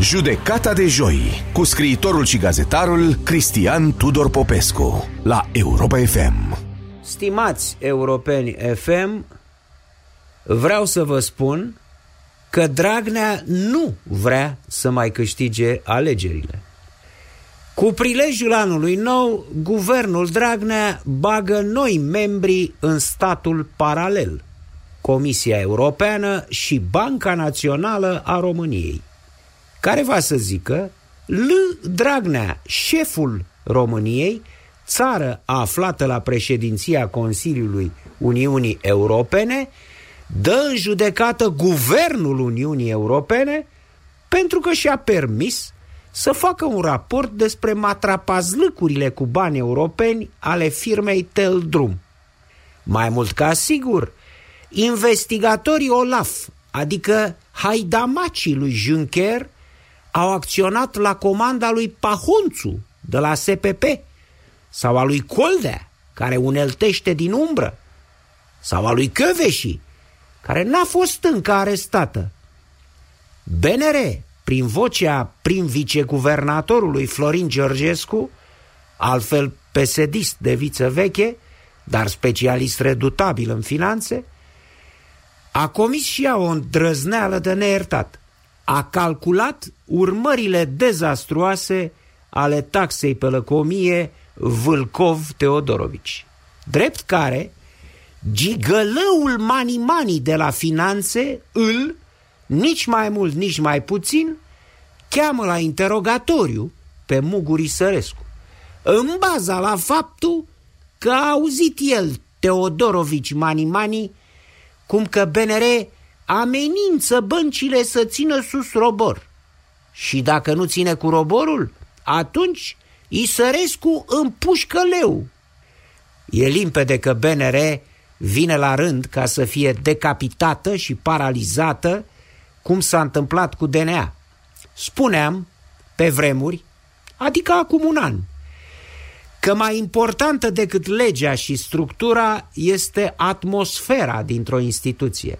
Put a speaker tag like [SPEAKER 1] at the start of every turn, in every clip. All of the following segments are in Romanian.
[SPEAKER 1] Judecata de joi cu scriitorul și gazetarul Cristian Tudor Popescu la Europa FM.
[SPEAKER 2] Stimați europeni FM, vreau să vă spun că Dragnea nu vrea să mai câștige alegerile. Cu prilejul anului nou, guvernul Dragnea bagă noi membri în statul paralel, Comisia Europeană și Banca Națională a României, care va să zică L. Dragnea, șeful României, țară aflată la președinția Consiliului Uniunii Europene, dă în judecată guvernul Uniunii Europene pentru că și-a permis să facă un raport despre matrapazlâcurile cu bani europeni ale firmei Teldrum. Mai mult ca sigur, investigatorii Olaf, adică haidamacii lui Juncker, au acționat la comanda lui Pahunțu de la SPP sau a lui Coldea, care uneltește din umbră, sau a lui Căveși, care n-a fost încă arestată. BNR, prin vocea prim viceguvernatorului Florin Georgescu, altfel pesedist de viță veche, dar specialist redutabil în finanțe, a comis și ea o îndrăzneală de neiertat. A calculat urmările dezastruoase ale taxei pe lăcomie Vâlcov-Teodorovici. Drept care, gigălăul mani-mani de la finanțe îl, nici mai mult, nici mai puțin, cheamă la interogatoriu pe Muguri Sărescu, în baza la faptul că a auzit el, Teodorovici Mani-Mani, cum că BNR amenință băncile să țină sus robor. Și dacă nu ține cu roborul, atunci Isărescu împușcă leu. E limpede că BNR vine la rând ca să fie decapitată și paralizată, cum s-a întâmplat cu DNA. Spuneam, pe vremuri, adică acum un an, că mai importantă decât legea și structura este atmosfera dintr-o instituție.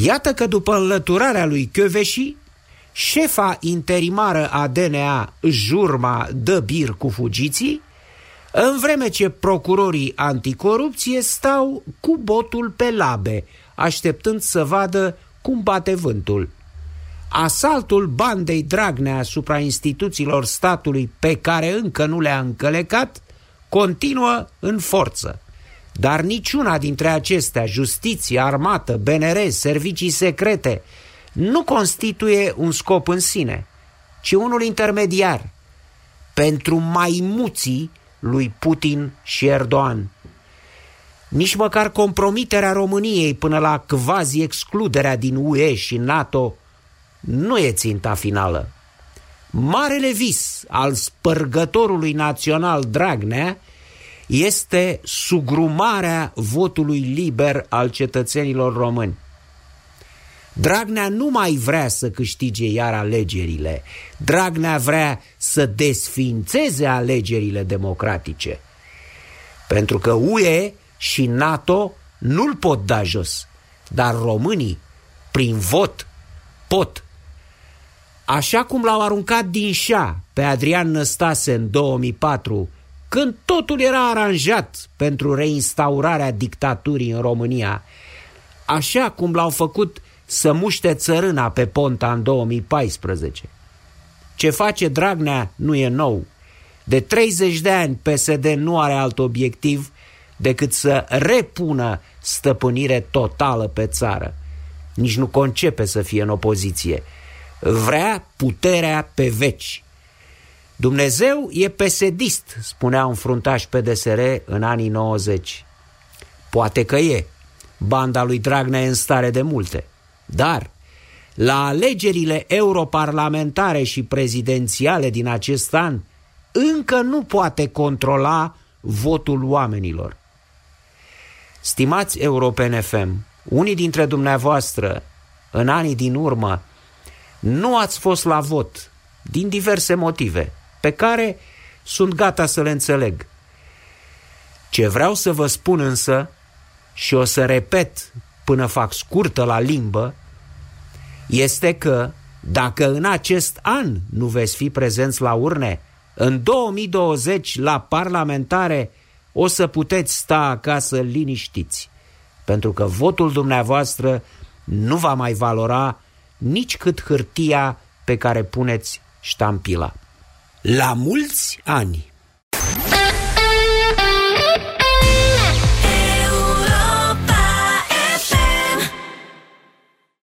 [SPEAKER 2] Iată că după înlăturarea lui Căveși, șefa interimară a DNA, Jurma Dăbir cu fugiții, în vreme ce procurorii anticorupție stau cu botul pe labe, așteptând să vadă cum bate vântul. Asaltul bandei Dragnea asupra instituțiilor statului pe care încă nu le-a încălecat continuă în forță. Dar niciuna dintre acestea, justiție, armată, BNR, servicii secrete, nu constituie un scop în sine, ci unul intermediar pentru maimuții lui Putin și Erdogan. Nici măcar compromiterea României până la quasi excluderea din UE și NATO nu e ținta finală. Marele vis al spărgătorului național Dragnea este sugrumarea votului liber al cetățenilor români. Dragnea nu mai vrea să câștige iar alegerile. Dragnea vrea să desfințeze alegerile democratice. Pentru că UE și NATO nu-l pot da jos, dar românii, prin vot, pot. Așa cum l-au aruncat din șa pe Adrian Năstase în 2004, când totul era aranjat pentru reinstaurarea dictaturii în România, așa cum l-au făcut să muște țărâna pe Ponta în 2014. Ce face Dragnea nu e nou. De 30 de ani PSD nu are alt obiectiv decât să repună stăpânire totală pe țară. Nici nu concepe să fie în opoziție. Vrea puterea pe veci. Dumnezeu e pesedist, spunea un fruntaș PDSR în anii 90. Poate că e. Banda lui Dragnea e în stare de multe. Dar la alegerile europarlamentare și prezidențiale din acest an încă nu poate controla votul oamenilor. Stimați Europen FM, unii dintre dumneavoastră, în anii din urmă, nu ați fost la vot din diverse motive, pe care sunt gata să le înțeleg. Ce vreau să vă spun însă, și o să repet până fac scurtă la limbă, este că Dacă în acest an nu veți fi prezenți la urne, în 2020 la parlamentare o să puteți sta acasă liniștiți, pentru că votul dumneavoastră nu va mai valora nici cât hârtia pe care puneți ștampila. La mulți ani!